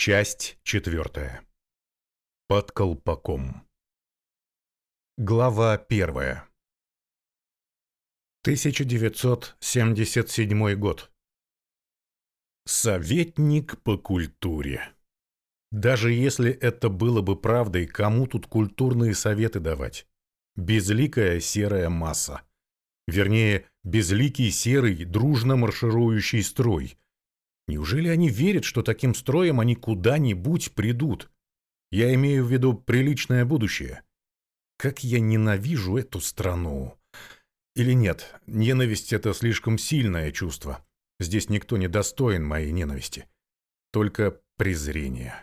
Часть четвертая. Под колпаком. Глава первая. 1977 год. Советник по культуре. Даже если это было бы правдой, кому тут культурные советы давать? Безликая серая масса. Вернее, безликий серый, дружно марширующий строй. Неужели они верят, что таким строем они куда-нибудь придут? Я имею в виду приличное будущее. Как я ненавижу эту страну. Или нет, ненависть — это слишком сильное чувство. Здесь никто не достоин моей ненависти. Только презрение.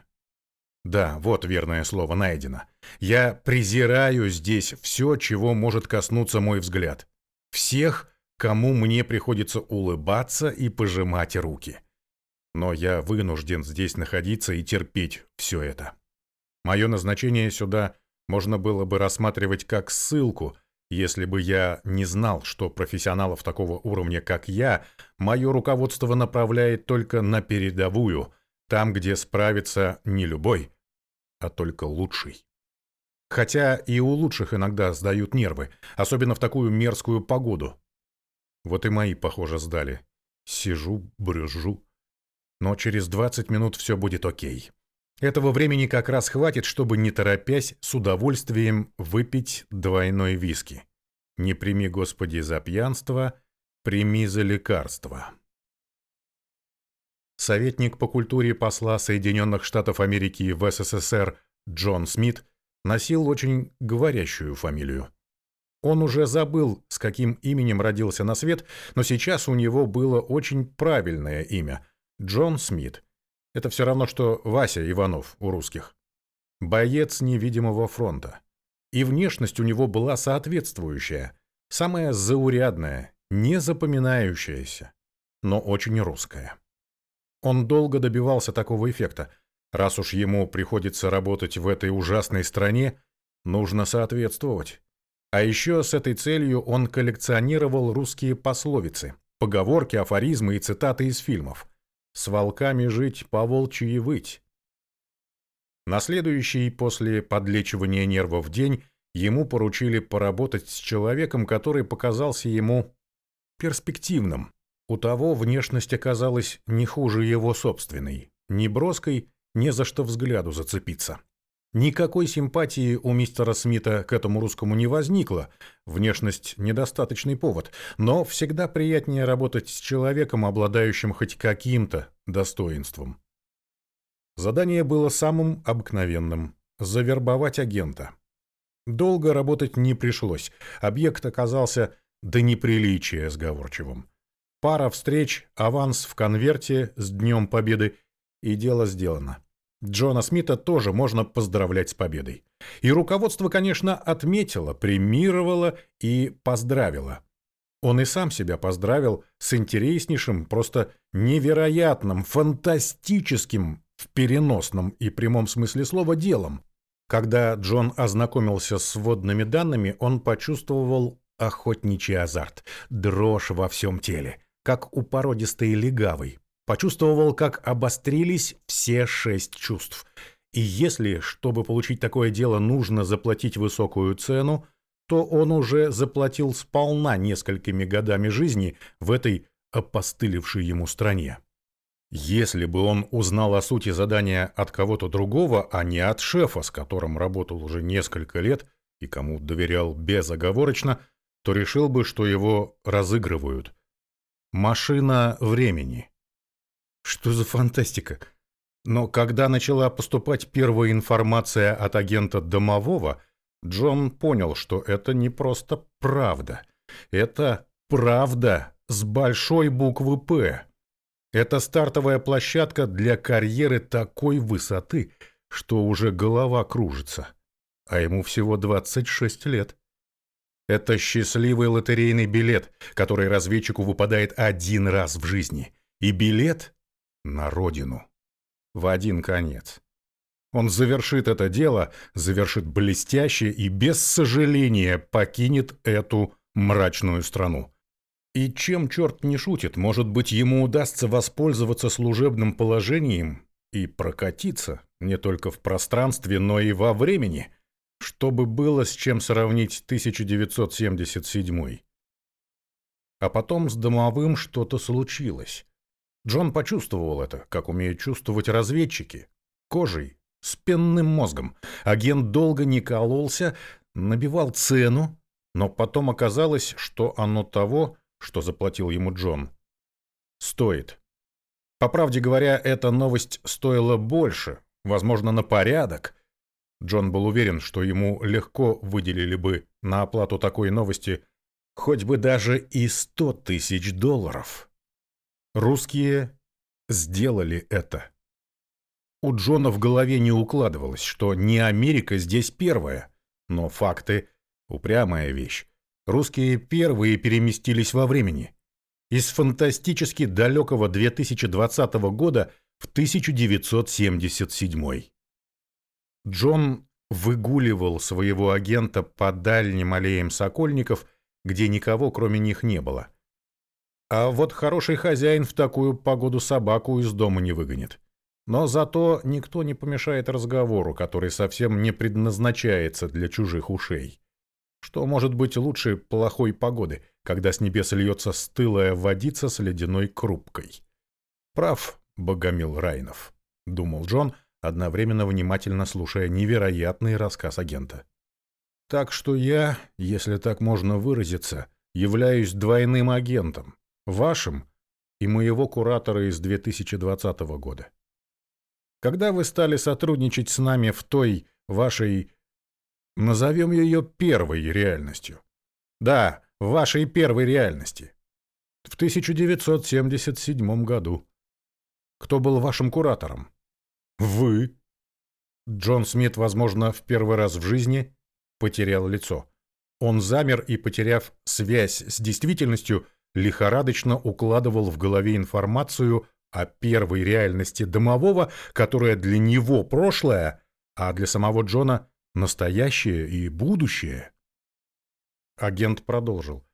Да, вот верное слово найдено. Я презираю здесь все, чего может коснуться мой взгляд. Всех, кому мне приходится улыбаться и пожимать руки. Но я вынужден здесь находиться и терпеть все это. Мое назначение сюда можно было бы рассматривать как ссылку, если бы я не знал, что профессионалов такого уровня, как я, мое руководство направляет только на передовую, там, где справится не любой, а только лучший. Хотя и у лучших иногда сдают нервы, особенно в такую мерзкую погоду. Вот и мои, похоже, сдали. Сижу, брюжу. Но через 20 минут все будет окей. Этого времени как раз хватит, чтобы, не торопясь, с удовольствием выпить двойной виски. Не прими, Господи, за пьянство, прими за лекарство. Советник по культуре посла Соединенных Штатов Америки в СССР Джон Смит носил очень говорящую фамилию. Он уже забыл, с каким именем родился на свет, но сейчас у него было очень правильное имя – Джон Смит. Это все равно, что Вася Иванов у русских. Боец невидимого фронта. И внешность у него была соответствующая, самая заурядная, не запоминающаяся, но очень русская. Он долго добивался такого эффекта. Раз уж ему приходится работать в этой ужасной стране, нужно соответствовать. А еще с этой целью он коллекционировал русские пословицы, поговорки, афоризмы и цитаты из фильмов. «С волками жить, по волчьи выть». На следующий после подлечивания нервов день ему поручили поработать с человеком, который показался ему перспективным. У того внешность оказалась не хуже его собственной, не броской, не за что взгляду зацепиться. Никакой симпатии у мистера Смита к этому русскому не возникло, внешность – недостаточный повод, но всегда приятнее работать с человеком, обладающим хоть каким-то достоинством. Задание было самым обыкновенным – завербовать агента. Долго работать не пришлось, объект оказался до неприличия сговорчивым. Пара встреч, аванс в конверте с Днем Победы, и дело сделано. Джона Смита тоже можно поздравлять с победой. И руководство, конечно, отметило, премировало и поздравило. Он и сам себя поздравил с интереснейшим, просто невероятным, фантастическим, в переносном и прямом смысле слова, делом. Когда Джон ознакомился с вводными данными, он почувствовал охотничий азарт, дрожь во всем теле как у породистой легавой. Почувствовал, как обострились все шесть чувств. И если, чтобы получить такое дело, нужно заплатить высокую цену, то он уже заплатил сполна несколькими годами жизни в этой опостылевшей ему стране. Если бы он узнал о сути задания от кого-то другого, а не от шефа, с которым работал уже несколько лет и кому доверял безоговорочно, то решил бы, что его разыгрывают – Машина времени. Что за фантастика? Но когда начала поступать первая информация от агента домового, Джон понял, что это не просто правда. Это правда с большой буквы «П». Это стартовая площадка для карьеры такой высоты, что уже голова кружится. А ему всего 26 лет. Это счастливый лотерейный билет, который разведчику выпадает один раз в жизни. И билет на родину. В один конец. Он завершит это дело, завершит блестяще и без сожаления покинет эту мрачную страну. И чем черт не шутит, может быть, ему удастся воспользоваться служебным положением и прокатиться не только в пространстве, но и во времени, чтобы было с чем сравнить 1977. А потом с домовым что-то случилось. Джон почувствовал это, как умеют чувствовать разведчики. Кожей, с пенным мозгом. Агент долго не кололся, набивал цену, но потом оказалось, что оно того, что заплатил ему Джон, стоит. По правде говоря, эта новость стоила больше, возможно, на порядок. Джон был уверен, что ему легко выделили бы на оплату такой новости хоть бы даже и сто тысяч долларов. Русские сделали это. У Джона в голове не укладывалось, что не Америка здесь первая, но факты — упрямая вещь. Русские первые переместились во времени. Из фантастически далекого 2020 года в 1977. Джон выгуливал своего агента по дальним аллеям Сокольников, где никого кроме них не было. А вот хороший хозяин в такую погоду собаку из дома не выгонит. Но зато никто не помешает разговору, который совсем не предназначается для чужих ушей. Что может быть лучше плохой погоды, когда с небес льется стылая водица с ледяной крупкой? Прав Богомил Райнов, думал Джон, одновременно внимательно слушая невероятный рассказ агента. Так что я, если так можно выразиться, являюсь двойным агентом, вашим и моего куратора из 2020 года. Когда вы стали сотрудничать с нами в той вашей Назовем ее первой реальностью. Да, вашей первой реальности. В 1977 году. Кто был вашим куратором? Вы. Джон Смит, возможно, в первый раз в жизни потерял лицо. Он замер и, потеряв связь с действительностью, лихорадочно укладывал в голове информацию о первой реальности домового, которая для него прошлое, а для самого Джона настоящее и будущее. Агент продолжил.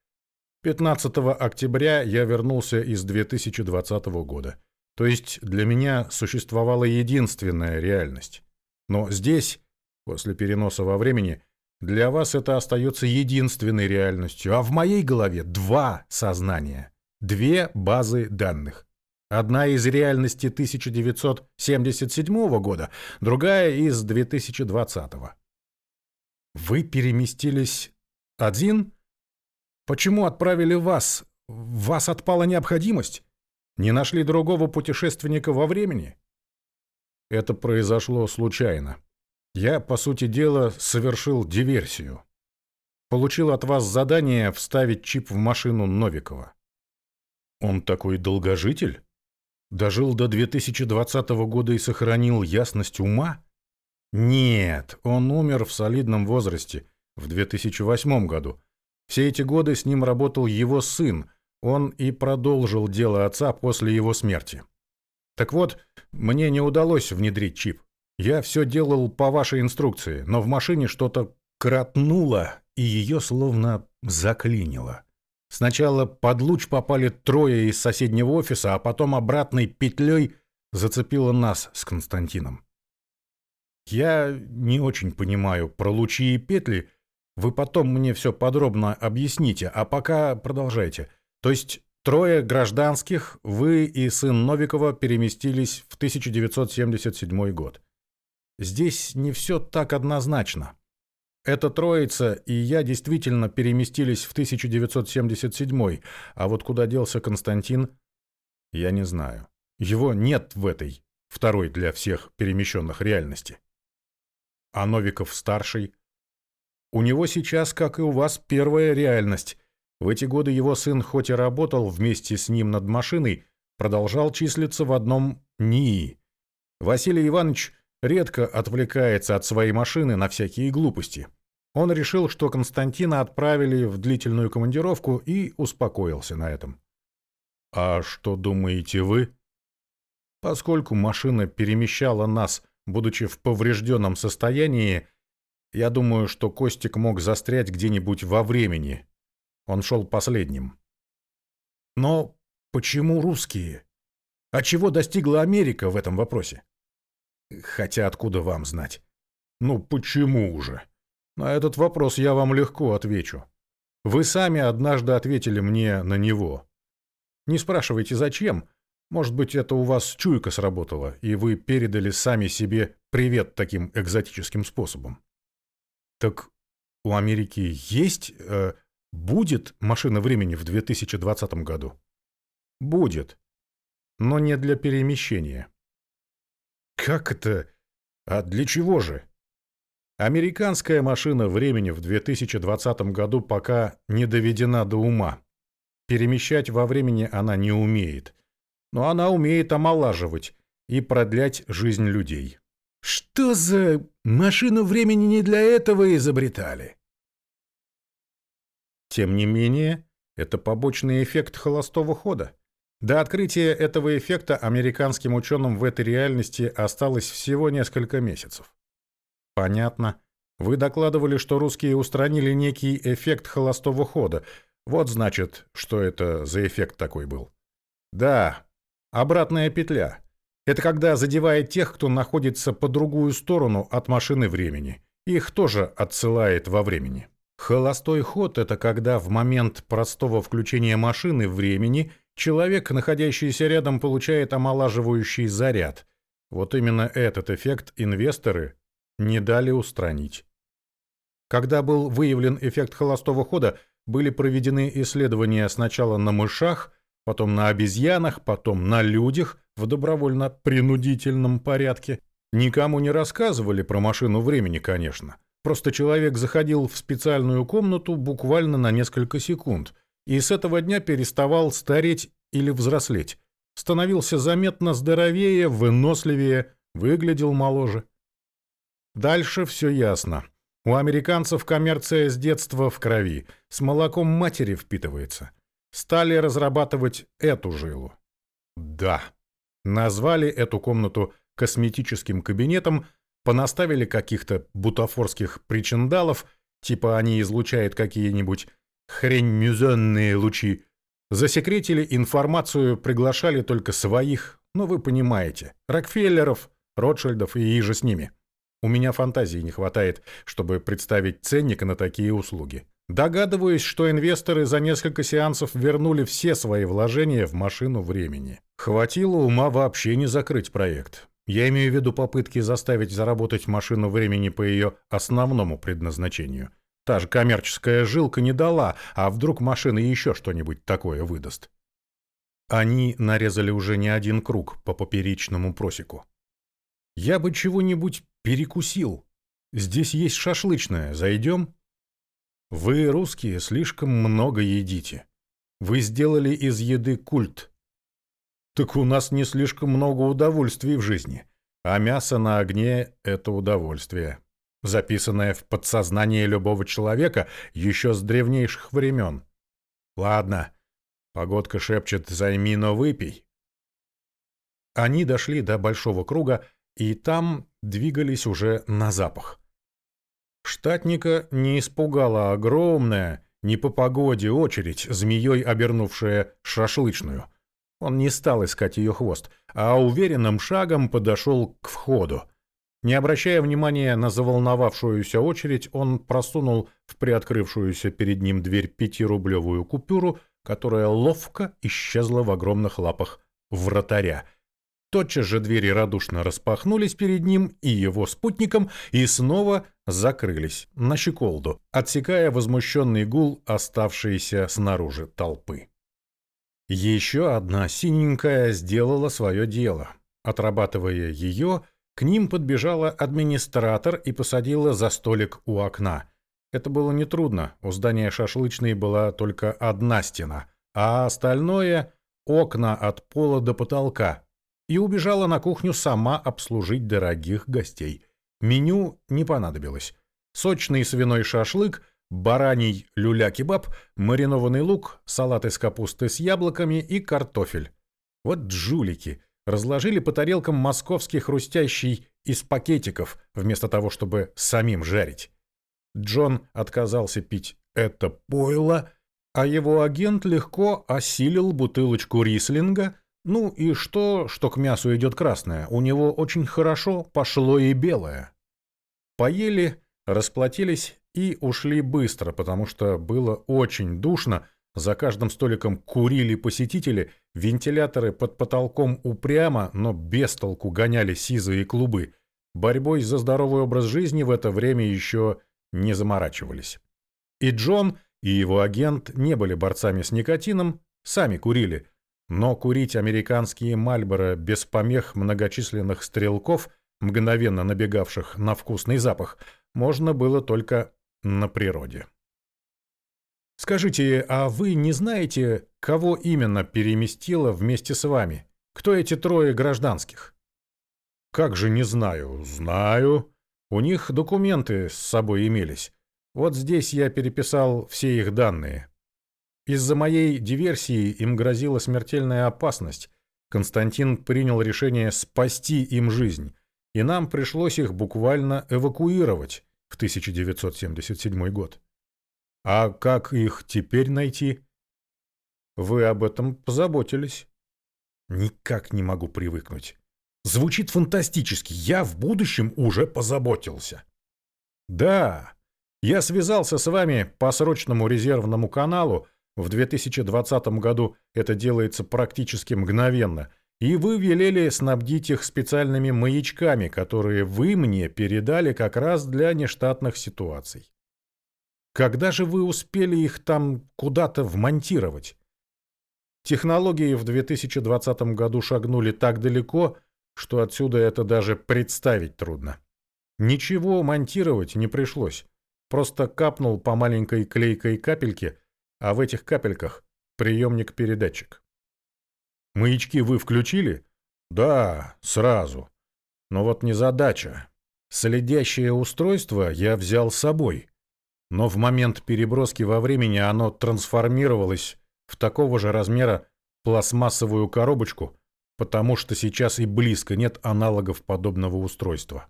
15 октября я вернулся из 2020 года. То есть для меня существовала единственная реальность. Но здесь, после переноса во времени, для вас это остается единственной реальностью, а в моей голове два сознания, две базы данных. Одна из реальности 1977 года, другая из 2020. Вы переместились один? Почему отправили вас? Вас отпала необходимость? Не нашли другого путешественника во времени? Это произошло случайно. Я, по сути дела, совершил диверсию. Получил от вас задание вставить чип в машину Новикова. Он такой долгожитель? Дожил до 2020 года и сохранил ясность ума? Нет, он умер в солидном возрасте, в 2008 году. Все эти годы с ним работал его сын, он и продолжил дело отца после его смерти. Так вот, мне не удалось внедрить чип. Я все делал по вашей инструкции, но в машине что-то кратнуло, и ее словно заклинило. Сначала под луч попали трое из соседнего офиса, а потом обратной петлей зацепило нас с Константином. Я не очень понимаю про лучи и петли. Вы потом мне все подробно объясните, а пока продолжайте. То есть трое гражданских, вы и сын Новикова переместились в 1977 год. Здесь не все так однозначно. Эта троица и я действительно переместились в 1977, а вот куда делся Константин, я не знаю. Его нет в этой, второй для всех перемещенных реальности а Новиков-старший. У него сейчас, как и у вас, первая реальность. В эти годы его сын хоть и работал вместе с ним над машиной, продолжал числиться в одном НИИ. Василий Иванович редко отвлекается от своей машины на всякие глупости. Он решил, что Константина отправили в длительную командировку и успокоился на этом. «А что думаете вы?» Поскольку машина перемещала нас Будучи в поврежденном состоянии, я думаю, что Костик мог застрять где-нибудь во времени. Он шел последним. Но почему русские? А чего достигла Америка в этом вопросе? Хотя откуда вам знать? Ну почему же? На этот вопрос я вам легко отвечу. Вы сами однажды ответили мне на него. Не спрашивайте, зачем. Может быть, это у вас чуйка сработала, и вы передали сами себе привет таким экзотическим способом. Так у Америки есть, э, будет машина времени в 2020 году? Будет. Но не для перемещения. Как это? А для чего же? Американская машина времени в 2020 году пока не доведена до ума. Перемещать во времени она не умеет. Но она умеет омолаживать и продлять жизнь людей. Что за машину времени не для этого изобретали? Тем не менее, это побочный эффект холостого хода. До открытия этого эффекта американским ученым в этой реальности осталось всего несколько месяцев. Понятно. Вы докладывали, что русские устранили некий эффект холостого хода. Вот значит, что это за эффект такой был. Да, обратная петля. Это когда задевает тех, кто находится по другую сторону от машины времени. Их тоже отсылает во времени. Холостой ход – это когда в момент простого включения машины времени человек, находящийся рядом, получает омолаживающий заряд. Вот именно этот эффект инвесторы не дали устранить. Когда был выявлен эффект холостого хода, были проведены исследования сначала на мышах, потом на обезьянах, потом на людях в добровольно-принудительном порядке. Никому не рассказывали про машину времени, конечно. Просто человек заходил в специальную комнату буквально на несколько секунд и с этого дня переставал стареть или взрослеть. Становился заметно здоровее, выносливее, выглядел моложе. Дальше все ясно. У американцев коммерция с детства в крови, с молоком матери впитывается. Стали разрабатывать эту жилу. Да. Назвали эту комнату косметическим кабинетом, понаставили каких-то бутафорских причиндалов, типа они излучают какие-нибудь хрень-мюзенные лучи, засекретили информацию, приглашали только своих, ну вы понимаете, Рокфеллеров, Ротшильдов и иже с ними. У меня фантазии не хватает, чтобы представить ценник на такие услуги. Догадываюсь, что инвесторы за несколько сеансов вернули все свои вложения в машину времени. Хватило ума вообще не закрыть проект. Я имею в виду попытки заставить заработать машину времени по ее основному предназначению. Та же коммерческая жилка не дала, а вдруг машина еще что-нибудь такое выдаст. Они нарезали уже не один круг по поперечному просеку. Я бы чего-нибудь перекусил. Здесь есть шашлычная, зайдем? Вы, русские, слишком много едите. Вы сделали из еды культ. Так у нас не слишком много удовольствий в жизни, а мясо на огне — это удовольствие, записанное в подсознание любого человека еще с древнейших времен. Ладно, погодка шепчет «займи, но выпей». Они дошли до большого круга, и там двигались уже на запах. Штатника не испугала огромная, не по погоде очередь, змеей обернувшая шашлычную — он не стал искать ее хвост, а уверенным шагом подошел к входу. Не обращая внимания на заволновавшуюся очередь, он просунул в приоткрывшуюся перед ним дверь пятирублевую купюру, которая ловко исчезла в огромных лапах вратаря. Тотчас же двери радушно распахнулись перед ним и его спутником и снова закрылись на щеколду, отсекая возмущенный гул оставшейся снаружи толпы. Еще одна синенькая сделала свое дело. Отрабатывая ее, к ним подбежала администратор и посадила за столик у окна. Это было нетрудно, у здания шашлычной была только одна стена, а остальное — окна от пола до потолка. И убежала на кухню сама обслужить дорогих гостей. Меню не понадобилось. Сочный свиной шашлык бараний люля-кебаб, маринованный лук, салат из капусты с яблоками и картофель. Вот джулики разложили по тарелкам московский хрустящий из пакетиков, вместо того, чтобы самим жарить. Джон отказался пить это пойло, а его агент легко осилил бутылочку рислинга, Ну и что, что к мясу идет красное? У него очень хорошо пошло и белое. Поели, расплатились и ушли быстро, потому что было очень душно, за каждым столиком курили посетители, вентиляторы под потолком упрямо, но без толку гоняли сизые клубы. Борьбой за здоровый образ жизни в это время еще не заморачивались. И Джон, и его агент не были борцами с никотином, сами курили, но курить американские Мальборо без помех многочисленных стрелков, мгновенно набегавших на вкусный запах, можно было только на природе. Скажите, а вы не знаете, кого именно переместило вместе с вами? Кто эти трое гражданских? Как же не знаю? Знаю. У них документы с собой имелись. Вот здесь я переписал все их данные. Из-за моей диверсии им грозила смертельная опасность. Константин принял решение спасти им жизнь, и нам пришлось их буквально эвакуировать в 1977 год. А как их теперь найти? Вы об этом позаботились. Никак не могу привыкнуть. Звучит фантастически. Я в будущем уже позаботился. Да, я связался с вами по срочному резервному каналу, в 2020 году это делается практически мгновенно. И вы велели снабдить их специальными маячками, которые вы мне передали как раз для нештатных ситуаций. Когда же вы успели их там куда-то вмонтировать? Технологии в 2020 году шагнули так далеко, что отсюда это даже представить трудно. Ничего монтировать не пришлось. Просто капнул по маленькой клейкой капельке а в этих капельках приемник-передатчик. Маячки вы включили? Да, сразу. Но вот не задача. Следящее устройство я взял с собой. Но в момент переброски во времени оно трансформировалось в такого же размера пластмассовую коробочку, потому что сейчас и близко нет аналогов подобного устройства.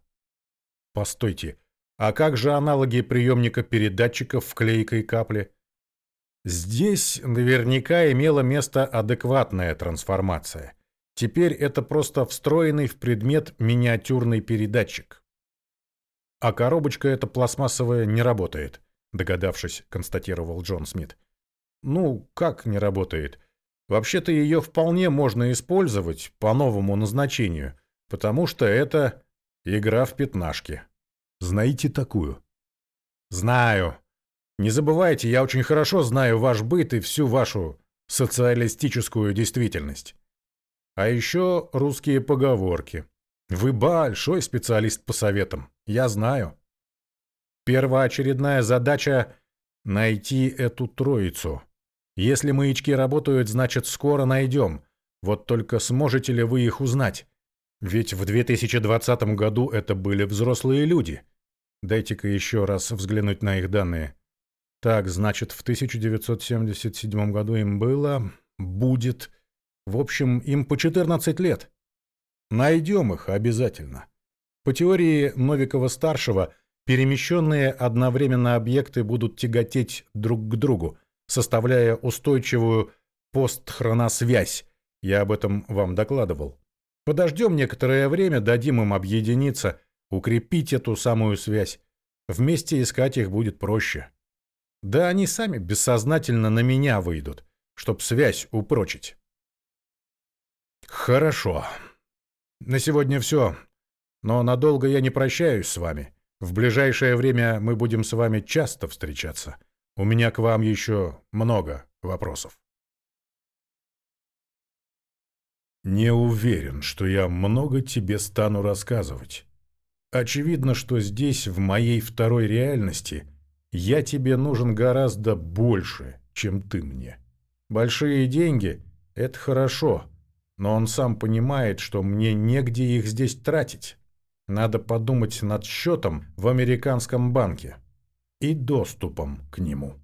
Постойте, а как же аналоги приемника передатчиков в клейкой капле? Здесь наверняка имела место адекватная трансформация. Теперь это просто встроенный в предмет миниатюрный передатчик. А коробочка эта пластмассовая не работает, догадавшись, констатировал Джон Смит. Ну, как не работает? Вообще-то ее вполне можно использовать по новому назначению, потому что это игра в пятнашки. Знаете такую? Знаю, не забывайте, я очень хорошо знаю ваш быт и всю вашу социалистическую действительность. А еще русские поговорки. Вы большой специалист по советам, я знаю. Первоочередная задача — найти эту троицу. Если маячки работают, значит, скоро найдем. Вот только сможете ли вы их узнать? Ведь в 2020 году это были взрослые люди. Дайте-ка еще раз взглянуть на их данные. Так, значит, в 1977 году им было, будет, в общем, им по 14 лет. Найдем их обязательно. По теории Новикова-старшего, перемещенные одновременно объекты будут тяготеть друг к другу, составляя устойчивую постхроносвязь. Я об этом вам докладывал. Подождем некоторое время, дадим им объединиться, укрепить эту самую связь. Вместе искать их будет проще. Да они сами бессознательно на меня выйдут, чтоб связь упрочить. Хорошо. На сегодня все. Но надолго я не прощаюсь с вами. В ближайшее время мы будем с вами часто встречаться. У меня к вам еще много вопросов. Не уверен, что я много тебе стану рассказывать. Очевидно, что здесь, в моей второй реальности, я тебе нужен гораздо больше, чем ты мне. Большие деньги – это хорошо, но он сам понимает, что мне негде их здесь тратить. Надо подумать над счетом в американском банке и доступом к нему.